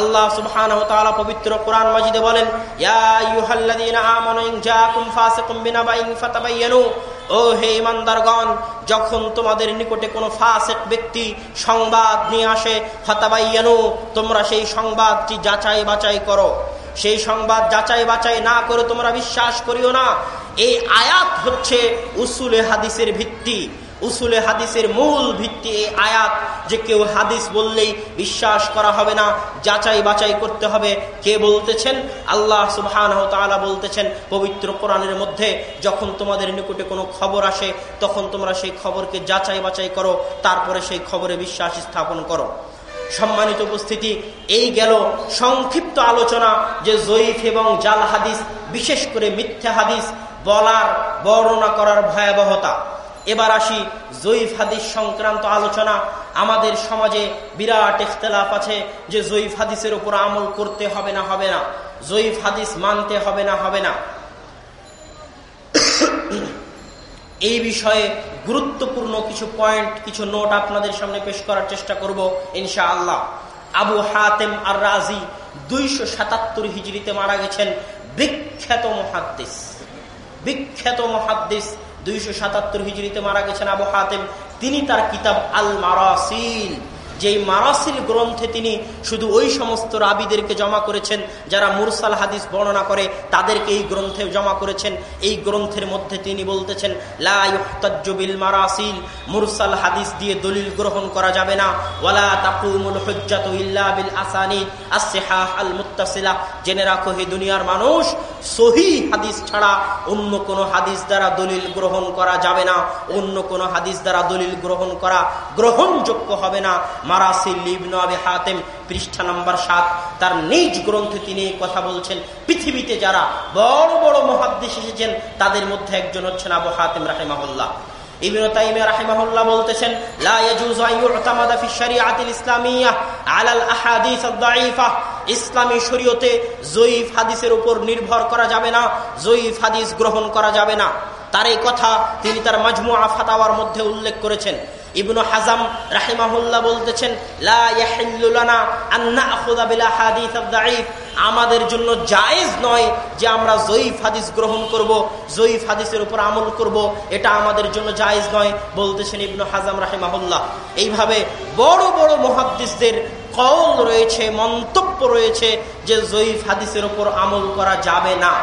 আল্লাহ সুবহান পবিত্র কোরআন মাজিদে বলেন ও হে ইমানদারগণ যখন তোমাদের নিকটে কোনো ফাসেক ব্যক্তি সংবাদ নিয়ে আসে, ফাতাবাইয়ানু, তোমরা সেই সংবাদটি যাচাই বাছাই করো। সেই সংবাদ যাচাই বাছাই না করে তোমরা বিশ্বাস করিও না। এই আয়াত হচ্ছে উসুলে হাদিসের ভিত্তি, উসুলে হাদিসের মূল ভিত্তি এই আয়াত। যে কেউ হাদিস বললেই বিশ্বাস করা হবে না, যাচাই বাছাই করতে হবে। কে বলতেছেন? আল্লাহ সুবহান বলতেছেন, পবিত্র কোরআনের মধ্যে যখন তোমাদের নিকটে কোনো খবর আসে, তখন তোমরা সেই খবরকে যাচাই বাছাই করো, তারপরে সেই খবরে বিশ্বাস স্থাপন করো। সম্মানিত উপস্থিতি, এই গেল সংক্ষিপ্ত আলোচনা যে জয়ীফ এবং জাল হাদিস, বিশেষ করে মিথ্যা হাদিস বলার, বর্ণনা করার ভয়াবহতা। এবার আসি জয়ীফ হাদিস সংক্রান্ত আলোচনা। আমাদের সমাজে বিরাট ইখতলাফ আছে যে জয়ীফ হাদিসের উপর আমল করতে হবে না হবে না। জয়ীফ হাদিস মানতে হবে না হবে না। এই বিষয়ে গুরুত্বপূর্ণ কিছু পয়েন্ট, কিছু নোট আপনাদের সামনে পেশ করার চেষ্টা করব ইনশা আল্লাহ আবু হাতেম আর রাজি দুইশো সাতাত্তর হিজড়িতে মারা গেছেন। বিখ্যাত মহাদ্দিস। বিখ্যাত মহাদ্দিস দুইশো সাতাত্তর হিজড়িতে মারা গেছেন আবু হাতেম। তিনি তার কিতাব আল মারাসিল যেই মারাসিল গ্রন্থে তিনি শুধু ওই সমস্ত রাবিদেরকে জমা করেছেন, যারা মুরসাল হাদিস বর্ণনা করে, তাদেরকে এই গ্রন্থে জমা করেছেন। এই গ্রন্থের মধ্যে তিনি বলতেছেন লাজবিল মারাসিল মুরসাল হাদিস দিয়ে দলিল গ্রহণ করা যাবে না। ওয়ালা তাকুমুল হজ্জাত ইল্লা বিল আসানি আসিহাহ আল মুত্তাসিলা জেনে রাখো হে দুনিয়ার মানুষ, সহি হাদিস ছাড়া অন্য কোন হাদিস দ্বারা দলিল গ্রহণ করা যাবে না। অন্য কোন হাদিস দ্বারা দলিল গ্রহণ করা গ্রহণযোগ্য হবে না। তিনি কথা বলছেন, পৃথিবীতে যারা বড় বড় মহাদ্দেশ এসেছেন, তাদের মধ্যে একজন হচ্ছেন আবু হাতেম রাহেমাহুল্লাহ। বলতেছেন ইসলামী শরীয়তে জয়ীফ হাদিসের উপর নির্ভর করা যাবে না, জয়ীফ হাদিস গ্রহণ করা যাবে না। তার এই কথা তিনি তার মাজমুআ ফাতাওয়ার মধ্যে উল্লেখ করেছেন। ইবনু হাজাম রাহিমাহুল্লাহ বলতেছেন আমাদের জন্য জায়েজ নয় যে আমরা জয়ীফ হাদিস গ্রহণ করব, জয়ীফ হাদিসের উপর আমল করব, এটা আমাদের জন্য জায়েজ নয়, বলতেছেন ইবনু হাজাম রাহিমাহুল্লাহ। এইভাবে বড় বড় মহাদ্দিসদের কল রয়েছে, মন্তব্য রয়েছে যে জয়ীফ হাদিসের উপর আমল করা যাবে না।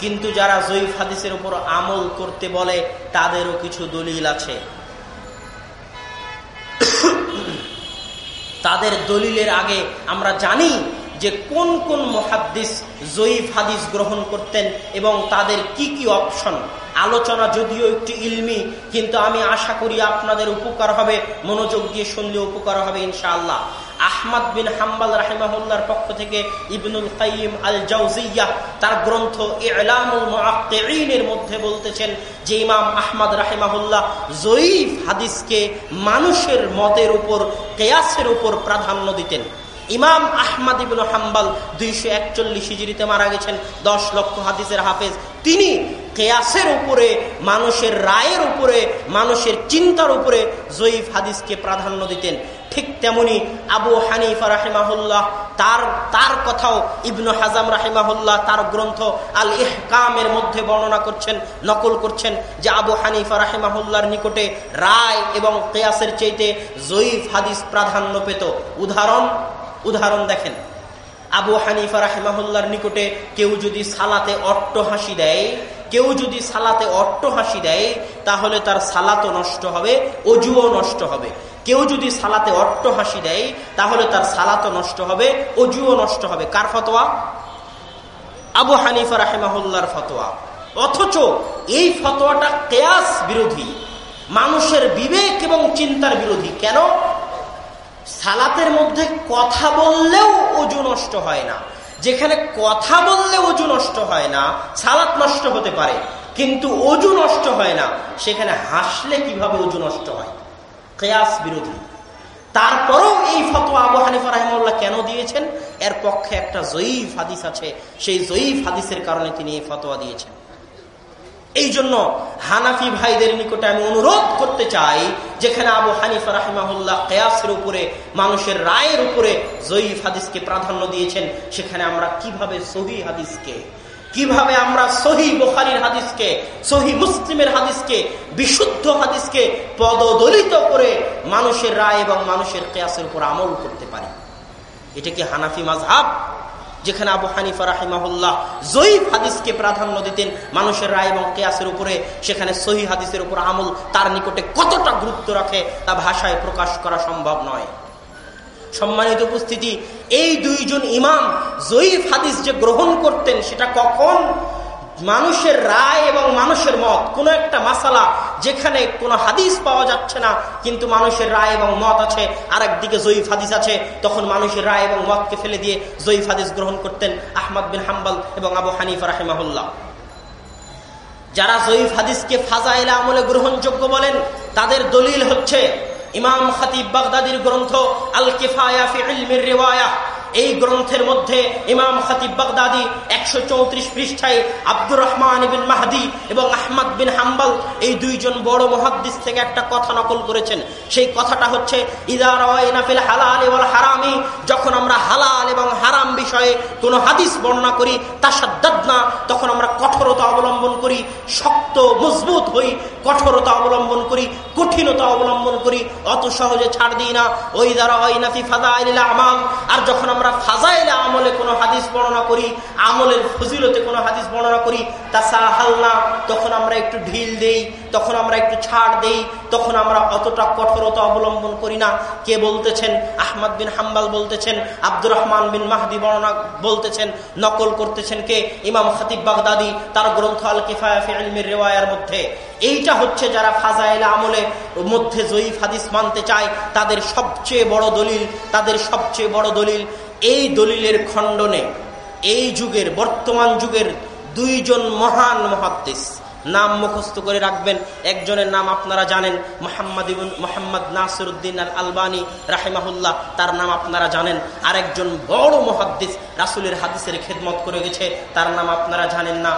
কিন্তু যারা জয়ীফ হাদিসের উপর আমল করতে বলে, তাদেরও কিছু দলিল আছে। তাদের দলিলের আগে আমরা জানি যে কোন কোন মহাদ্দিস জয়ীফ হাদিস গ্রহণ করতেন এবং তাদের কি কি অপশন আলোচনা যদিও একটি ইলমি, কিন্তু আমি আশা করি আপনাদের উপকার হবে, মনোযোগ দিয়ে শুনলে উপকার হবে ইনশাআল্লাহ। আহমদ বিন হাম্বাল রাহিমাহুল্লার পক্ষ থেকে ইবনুল কাইম আল জাউজিয়া তার গ্রন্থ মুআক্কিরিনের মধ্যে বলতেছেন যে ইমাম আহমদ রাহিমাহুল্লাহ জয়ীফ হাদিসকে মানুষের মতের উপর, কেয়াসের উপর প্রাধান্য দিতেন। ইমাম আহমদ ইবন হাম্বাল দুইশো একচল্লিশ হিজড়িতে মারা গেছেন, দশ লক্ষ হাদিসের হাফেজ। তিনি কেয়াসের উপরে, মানুষের রায়ের উপরে, মানুষের চিন্তার উপরে জয়ীফ হাদিসকে প্রাধান্য দিতেন। ঠিক তেমনি আবু হানিফা রাহিমাহুল্লাহ, তার তার কথাও ইবনু হাজাম রাহিমাহুল্লাহ, তার গ্রন্থ আল ইহকামের মধ্যে বর্ণনা করছেন, নকল করছেন যে আবু হানিফা রাহিমাহুল্লার নিকটে রায় এবং কেয়াসের চাইতে জয়ীফ হাদিস প্রাধান্য পেত। উদাহরণ উদাহরণ দেখেন। আবু হানিফা রাহিমাহুল্লার নিকটে কেউ যদি সালাতে অট্ট হাসি দেয়, কেউ যদি সালাতে অট্ট হাসি দেয়, তাহলে তার সালাতও নষ্ট হবে, অজুও নষ্ট হবে। কেউ যদি সালাতে অট্ট হাসি দেয়, তাহলে তার সালাতও নষ্ট হবে, অজুও নষ্ট হবে। কার ফতোয়া? আবু হানিফা রাহেমাহুল্লার ফতোয়া। অথচ এই ফতোয়াটা কেয়াস বিরোধী, মানুষের বিবেক এবং চিন্তার বিরোধী। কেন? সালাতের মধ্যে কথা বললেও অজু নষ্ট হয় না। যেখানে কথা বললে অজু নষ্ট হয় না, সালাত নষ্ট হতে পারে। কিন্তু অজু নষ্ট হয় না, সেখানে হাসলে কীভাবে অজু নষ্ট হয়? কেয়াস বিরোধী। তারপরেও এই ফতোয়া আবু হানিফা রাহিমুল্লাহ কেন দিয়েছেন? এর পক্ষে একটা জয়ীফ হাদিস আছে। সেই জয়ীফ হাদিসের কারণে তিনি এই ফতোয়া দিয়েছেন। এই জন্য হানাফি ভাইদের নিকটে আমি অনুরোধ করতে চাই, যেখানে আবু হানিফা রাহিমাহুল্লাহ কেয়াসের উপরে, মানুষের রায়ের উপরে জয়ীফ হাদিসকে প্রাধান্য দিয়েছেন, সেখানে আমরা কীভাবে সহি হাদিসকে কীভাবে আমরা সহি বোখারির হাদিসকে, সহি মুসলিমের হাদিসকে, বিশুদ্ধ হাদিসকে পদদলিত করে মানুষের রায় এবং মানুষের কেয়াসের উপর আমল করতে পারি। এটা কি হানাফি মাজহাব যেখানে আবু হানিফা রাহিমাহুল্লাহ জয়ীফ হাদিসকে প্রাধান্য দিতেন মানুষের রায় এবং কেয়াসের উপরে, সেখানে সহি হাদিসের উপর আমল তার নিকটে কতটা গুরুত্ব রাখে তা ভাষায় প্রকাশ করা সম্ভব নয়। সম্মানিত উপস্থিতি, এই দুইজন ইমাম জয়ীফ হাদিস যে গ্রহণ করতেন, সেটা কখন? মানুষের রায় এবং মানুষের মত। কোন একটা মাসালা যেখানে কোনো হাদিস পাওয়া যাচ্ছে না, কিন্তু মানুষের রায় এবং মত আছে। আর একদিকে জয়ীফ হাদিস আছে, তখন মানুষের রায় এবং মতকে ফেলে দিয়ে জয়ীফ হাদিস গ্রহণ করতেন আহমদ বিন হাম্বাল এবং আবু হানিফ রাহেমাহুল্লাহ। যারা জয়ীফ হাদিসকে ফাজাইলা আমলে গ্রহণযোগ্য বলেন, তাদের দলিল হচ্ছে ইমাম খাতিব বাগদাদির গ্রন্থ আল কিফায়া ফি ইলমির রিওয়ায়া এই গ্রন্থের মধ্যে ইমাম খাতিব বাগদাদি একশো চৌত্রিশ পৃষ্ঠায় আব্দুর রহমান বিন মাহাদি এবং আহমদ বিন হাম্বাল এই দুইজন বড় মহাদ্দিস থেকে একটা কথা নকল করেছেন। সেই কথাটা হচ্ছে হারামি যখন আমরা হালাল এবং হারাম বিষয়ে কোনো হাদিস বর্ণনা করি তা সাদ্দাদনা তখন আমরা কঠোরতা অবলম্বন করি, শক্ত, মজবুত হই, কঠোরতা অবলম্বন করি, কঠিনতা অবলম্বন করি, অত সহজে ছাড় দিই না। ওই দ্বারা আর যখন আমরা আমরা ফাজাইলে আমলে কোনো হাদিস বর্ণনা করি, আমলের ফজিলতে কোনো হাদিস বর্ণনা করি তা সাহাল্লা তখন আমরা একটু ঢিল দেই তখন আমরা একটু ছাড় দেই, তখন আমরা অতটা কঠোরতা অবলম্বন করি না। কে বলতেছেন? আহমদ বিন হাম্বাল বলতেছেন, আব্দুর রহমান বিন মাহদি বর্ণনা বলতেছেন, নকল করতেছেন কে? ইমাম খাতিব বাগদাদি, তার গ্রন্থ আল কিফায়াফিমের রেওয়ায়ার মধ্যে। এইটা হচ্ছে যারা ফাজাইল আমলে মধ্যে জয়ীফ হাদিস মানতে চায়, তাদের সবচেয়ে বড় দলিল, তাদের সবচেয়ে বড় দলিল এই দলিলের খণ্ডনে, এই যুগের, বর্তমান যুগের দুইজন মহান মহাদ্দেশ নাম মুখস্থ করে রাখবেন। একজনের নাম আপনারা জানেন, মোহাম্মদ ইবুন, মোহাম্মদ নাসির উদ্দিন আল আলবানী রাহেমাহুল্লাহ, তার নাম আপনারা জানেন। আরেকজন বড় মহাদ্দিস রাসুলের হাদিসের খেদমত করে গেছে, তার নাম আপনারা জানেন না।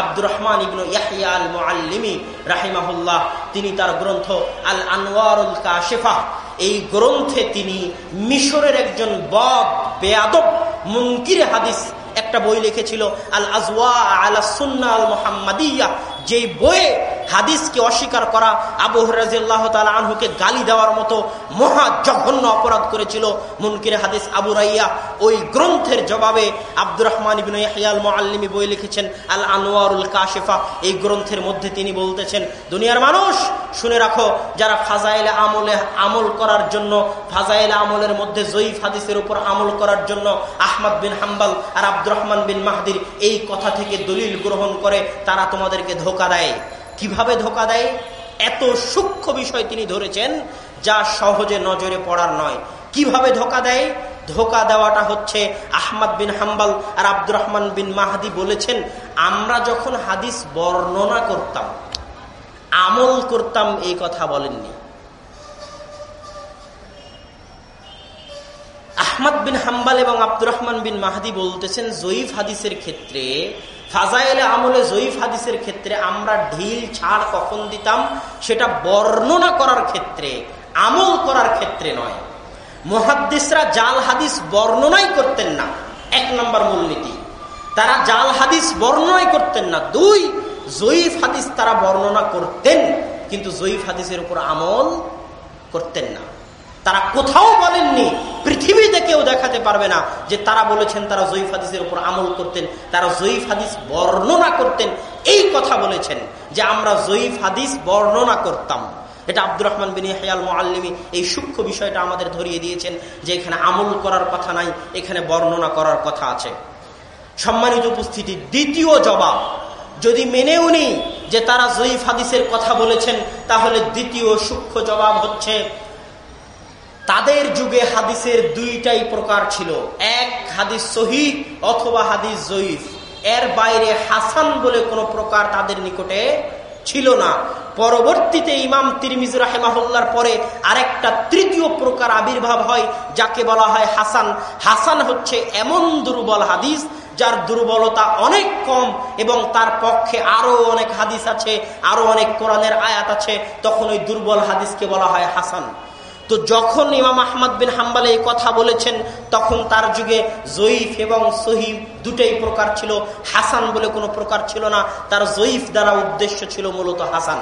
আব্দুর রহমান ইবনু ইয়াহিয়া আল মুআল্লিমি রাহিমাহুল্লাহ, তিনি তার গ্রন্থ আল আনোয়ারুল কাশেফা। এই গ্রন্থে তিনি মিশরের একজন বদ, বেয়াদব, মুনকির হাদিস একটা বই লিখেছিল আল আজওয়া আলা সুন্না আল মোহাম্মদিয়া যেই বইয়ে হাদিসকে অস্বীকার করা আবু রাজিয়াল্লাহ তালা আনহুকে গালি দেওয়ার মতো মহা জঘন্য অপরাধ করেছিল মুনকির হাদিস আবু রাইয়া। ওই গ্রন্থের জবাবে আব্দুর রহমান ইবিন ইয়াহিয়াল মোয়াল্লিমি বই লিখেছেন আল আনোয়ারুল কাশেফা। এই গ্রন্থের মধ্যে তিনি বলতেছেন, দুনিয়ার মানুষ শুনে রাখো, যারা ফাজাইলে আমলে আমল করার জন্য, ফাজাইলে আমলের মধ্যে জয়ীফ হাদিসের উপর আমল করার জন্য আহমদ বিন হাম্বাল আর আব্দুর রহমান বিন মাহদির এই কথা থেকে দলিল গ্রহণ করে, তারা তোমাদেরকে ধোকা দেয়। কীভাবে ধোকা দেয়? এত সূক্ষ্ম বিষয় তিনি ধরেছেন, যা সহজে নজরে পড়ার নয়। কীভাবে ধোকা দেয়? ধোকা দেওয়াটা হচ্ছে আহমদ বিন হাম্বাল আর আব্দুর রহমান বিন মাহাদি বলেছেন, আমরা যখন হাদিস বর্ণনা করতাম আমল করতাম, এই কথা বলেননি। আহমদ বিন হাম্বাল এবং আব্দুর রহমান বিন মাহাদি বলতেছেন, জয়ীফ হাদিসের ক্ষেত্রে, ফাজাইলে আমলে জয়ীফ হাদিসের ক্ষেত্রে আমরা ঢিল, ছাড় কখন দিতাম, সেটা বর্ণনা করার ক্ষেত্রে, আমল করার ক্ষেত্রে নয়। মহাদ্দিসরা জাল হাদিস বর্ণনাই করতেন না। এক নম্বর মূলনীতি, তারা জাল হাদিস বর্ণনাই করতেন না। দুই জয়ীফ হাদিস তারা বর্ণনা করতেন, কিন্তু জয়ীফ হাদিসের উপর আমল করতেন না। তারা কোথাও বলেননি, পৃথিবীতে কেউ দেখাতে পারবে না যে তারা বলেছেন তারা জয়ীফ হাদিসের উপর আমল করতেন, তারা জয়ীফ হাদিস বর্ণনা করতেন। এই কথা বলেছেন যে আমরা জয়ীফ হাদিস বর্ণনা করতাম। এটা আব্দুর রহমান বিন হায়াল মোয়াল্লিমি এই সূক্ষ্ম বিষয়টা আমাদের ধরিয়ে দিয়েছেন যে এখানে আমল করার কথা নাই, এখানে বর্ণনা করার কথা আছে। সম্মানিত উপস্থিতি দ্বিতীয় জবাব যদি মেনেও নেই যে তারা জয়ীফ হাদিসের কথা বলেছেন, তাহলে দ্বিতীয় সূক্ষ্ম জবাব হচ্ছে, তাদের যুগে হাদিসের দুইটাই প্রকার ছিল। এক হাদিস সহি অথবা হাদিস জয়ীফ। এর বাইরে হাসান বলে কোনো প্রকার তাদের নিকটে ছিল না। পরবর্তীতে ইমাম তিরমিজ রাহেমাহুল্লার পরে আরেকটা তৃতীয় প্রকার আবির্ভাব হয়, যাকে বলা হয় হাসান। হাসান হচ্ছে এমন দুর্বল হাদিস যার দুর্বলতা অনেক কম এবং তার পক্ষে আরও অনেক হাদিস আছে, আরও অনেক কোরআনের আয়াত আছে, তখন ওই দুর্বল হাদিসকে বলা হয় হাসান। তো যখন ইমাম আহমদ বিন হাম্বাল এই কথা বলেছেন, তখন তার যুগে জয়ীফ এবং সহিব দুটাই প্রকার ছিল। হাসান বলে কোনো প্রকার ছিল না, তার জয়ীফ দ্বারা উদ্দেশ্য ছিল মূলত হাসান।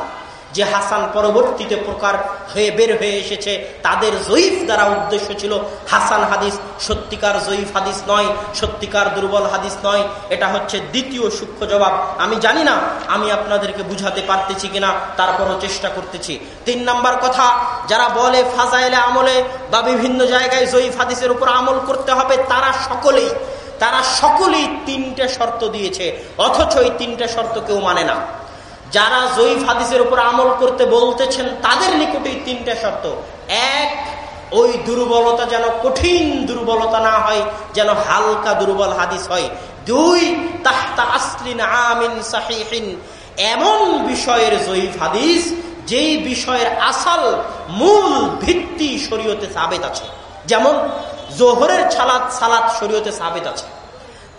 যে হাসান পরবর্তীতে প্রকার হয়ে বের হয়ে এসেছে, তাদের জয়ীফ দ্বারা উদ্দেশ্য ছিল হাসান হাদিস সত্যিকার জয়ীফ হাদিস নয়, সত্যিকার দুর্বল হাদিস নয়। এটা হচ্ছে দ্বিতীয় সূক্ষ্ম জবাব। আমি জানি না, আমি আপনাদেরকে বুঝাতে পারতেছি কিনা, তারপরও চেষ্টা করতেছি। তিন নাম্বার কথা, যারা বলে ফাজাইলে আমলে বা বিভিন্ন জায়গায় জয়ীফ হাদিসের উপর আমল করতে হবে, তারা সকলেই তারা সকলেই তিনটে শর্ত দিয়েছে, অথচ এই তিনটে শর্ত কেউ মানে না। যারা জয়ীফ হাদিসের উপর আমল করতে বলতেছেন, তাদের নিকটেই তিনটা শর্ত। এক, ওই দুর্বলতা যেন কঠিন দুর্বলতা না হয়, যেন হালকা দুর্বল হাদিস হয়। দুই, তাহতা আসলিন আমিন সাহিহিন। এমন বিষয়ের জয়ীফ হাদিস, যেই বিষয়ের আসাল মূল ভিত্তি শরীয়তে সাবেত আছে। যেমন, জোহরের ছালাত, সালাত শরীয়তে সাবেত আছে।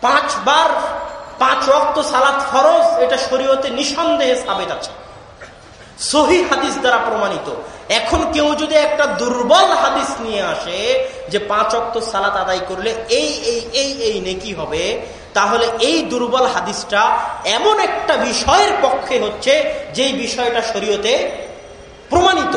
পাঁচবার পাঁচ রক্ত সালাত ফরজ, এটা শরীয়তে নিঃসন্দেহে সাবেত আছে। সহি হাদিস দ্বারা প্রমাণিত। এখন কেউ যদি একটা দুর্বল হাদিস নিয়ে আসে যে পাঁচ অক্ত সালাত আদায় করলে এই এই এই এই নেকি হবে, তাহলে এই দুর্বল হাদিসটা এমন একটা বিষয়ের পক্ষে হচ্ছে যেই বিষয়টা শরীয়তে প্রমাণিত।